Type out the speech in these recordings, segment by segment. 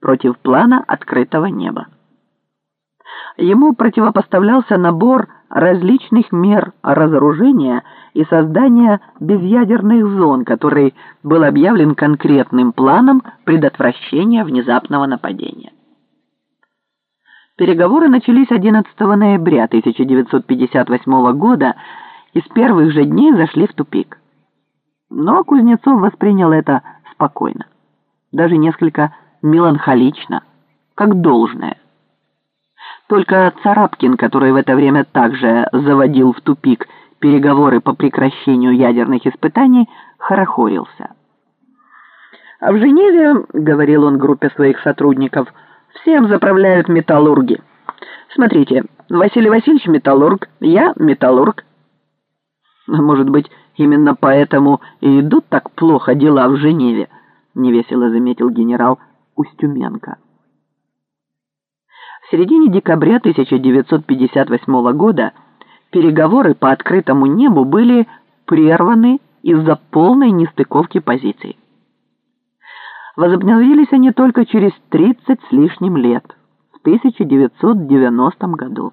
против плана открытого неба. Ему противопоставлялся набор различных мер разоружения и создания безъядерных зон, который был объявлен конкретным планом предотвращения внезапного нападения. Переговоры начались 11 ноября 1958 года и с первых же дней зашли в тупик. Но Кузнецов воспринял это спокойно, даже несколько меланхолично, как должное. Только Царапкин, который в это время также заводил в тупик переговоры по прекращению ядерных испытаний, хорохорился. «А в Женеве, — говорил он группе своих сотрудников, — всем заправляют металлурги. Смотрите, Василий Васильевич металлург, я металлург. Может быть, именно поэтому и идут так плохо дела в Женеве, — невесело заметил генерал Устюменко. В середине декабря 1958 года переговоры по открытому небу были прерваны из-за полной нестыковки позиций. Возобновились они только через 30 с лишним лет, в 1990 году.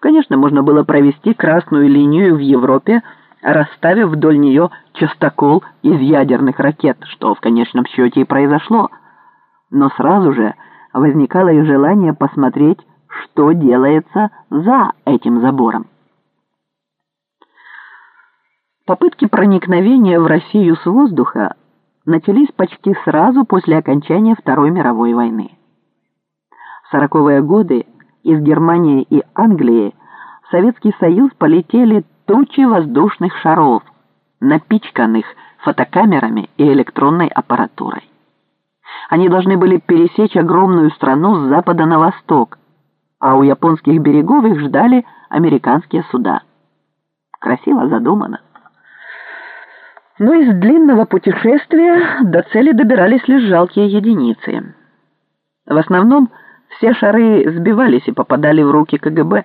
Конечно, можно было провести красную линию в Европе, расставив вдоль нее частокол из ядерных ракет, что в конечном счете и произошло. Но сразу же возникало и желание посмотреть, что делается за этим забором. Попытки проникновения в Россию с воздуха начались почти сразу после окончания Второй мировой войны. В сороковые годы из Германии и Англии в Советский Союз полетели тучи воздушных шаров, напичканных фотокамерами и электронной аппаратурой. Они должны были пересечь огромную страну с запада на восток, а у японских берегов их ждали американские суда. Красиво задумано. Но из длинного путешествия до цели добирались лишь жалкие единицы. В основном все шары сбивались и попадали в руки КГБ.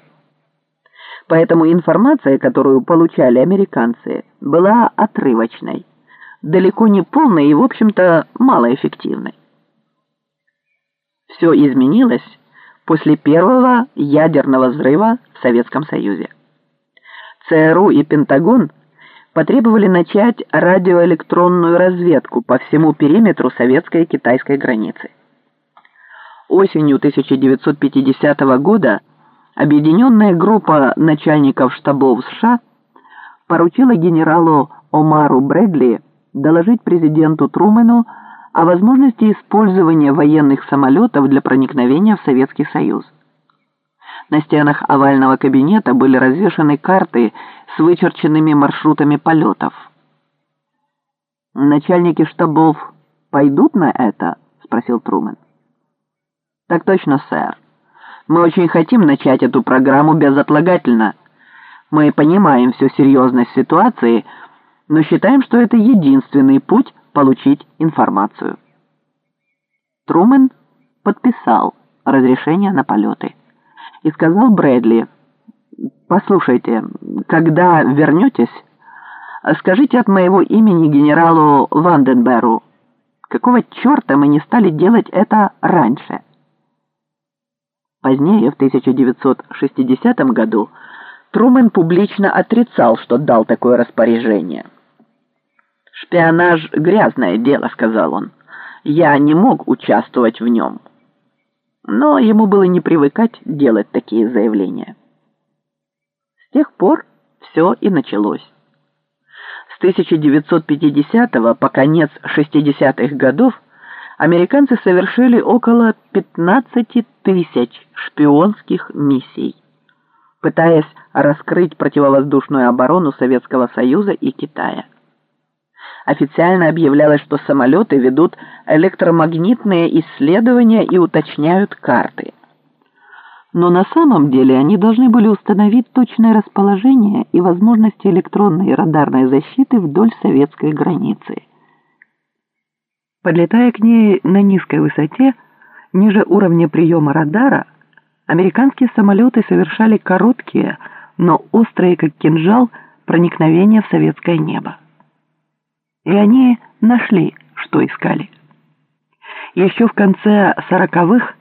Поэтому информация, которую получали американцы, была отрывочной, далеко не полной и, в общем-то, малоэффективной. Все изменилось после первого ядерного взрыва в Советском Союзе. ЦРУ и Пентагон потребовали начать радиоэлектронную разведку по всему периметру советской и китайской границы. Осенью 1950 года Объединенная группа начальников штабов США поручила генералу Омару Брэдли доложить президенту Трумэну о возможности использования военных самолетов для проникновения в Советский Союз. На стенах овального кабинета были развешаны карты с вычерченными маршрутами полетов. «Начальники штабов пойдут на это?» — спросил Трумэн. «Так точно, сэр. Мы очень хотим начать эту программу безотлагательно. Мы понимаем всю серьезность ситуации, но считаем, что это единственный путь получить информацию. Трумэн подписал разрешение на полеты и сказал Брэдли, «Послушайте, когда вернетесь, скажите от моего имени генералу Ванденберу, какого черта мы не стали делать это раньше?» Позднее, в 1960 году, Трумэн публично отрицал, что дал такое распоряжение. «Шпионаж — грязное дело», — сказал он. «Я не мог участвовать в нем». Но ему было не привыкать делать такие заявления. С тех пор все и началось. С 1950 по конец 60-х годов американцы совершили около 15 тысяч шпионских миссий, пытаясь раскрыть противовоздушную оборону Советского Союза и Китая. Официально объявлялось, что самолеты ведут электромагнитные исследования и уточняют карты. Но на самом деле они должны были установить точное расположение и возможности электронной и радарной защиты вдоль советской границы. Подлетая к ней на низкой высоте, ниже уровня приема радара, американские самолеты совершали короткие, но острые, как кинжал, проникновения в советское небо. И они нашли, что искали. Еще в конце сороковых